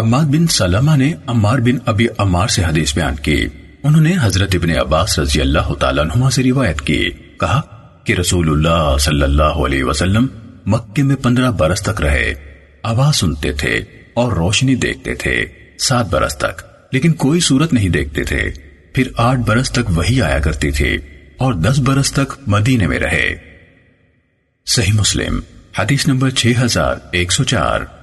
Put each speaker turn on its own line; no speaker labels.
حماد بن سلمہ نے عمار بن ابی عمار سے حدیث بیان کی۔ انہوں نے حضرت ابن عباس رضی اللہ تعالیٰ عنہما سے روایت کی۔ کہا کہ رسول اللہ صلی اللہ علیہ وسلم مکے میں پندرہ برس تک رہے۔ آواز سنتے تھے اور روشنی دیکھتے تھے۔ سات برس تک۔ لیکن کوئی صورت نہیں دیکھتے تھے۔ پھر آٹھ برس تک وہی آیا کرتی تھی اور دس برس تک مدینے میں رہے۔ صحیح مسلم، حدیث نمبر چھ ہزار ایک سو چار۔